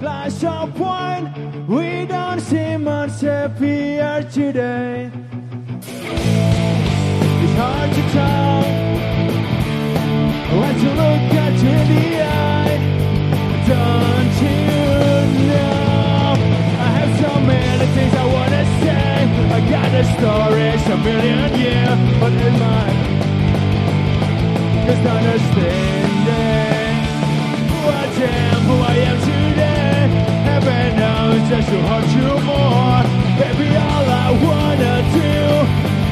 glass of wine. We don't seem much happier today. It's hard to tell when you look at you in the eye. Don't you know? I have so many things I wanna say. I got the story, a million years, but in my just understanding want you more. Baby, all I wanna do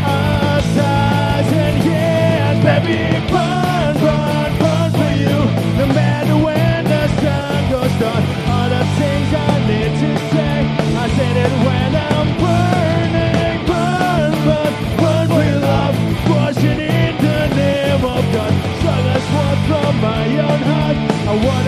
a thousand years, baby, Burn, burn, burn for you. No matter when the sun goes down, all the things I need to say, I said it when I'm burning, burn, burn, burn for your love, crushing in the name of God. Strong as from my own heart, I wanna.